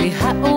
she had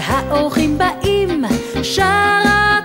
כשהאורחים באים, שרה